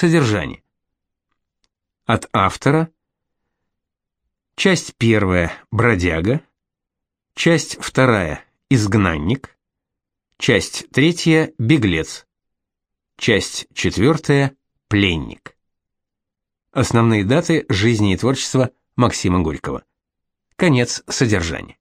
Содержание. От автора. Часть первая Бродяга. Часть вторая Изгнанник. Часть третья Беглец. Часть четвертая Пленник. Основные даты жизни и творчества Максима Горького. Конец содержания.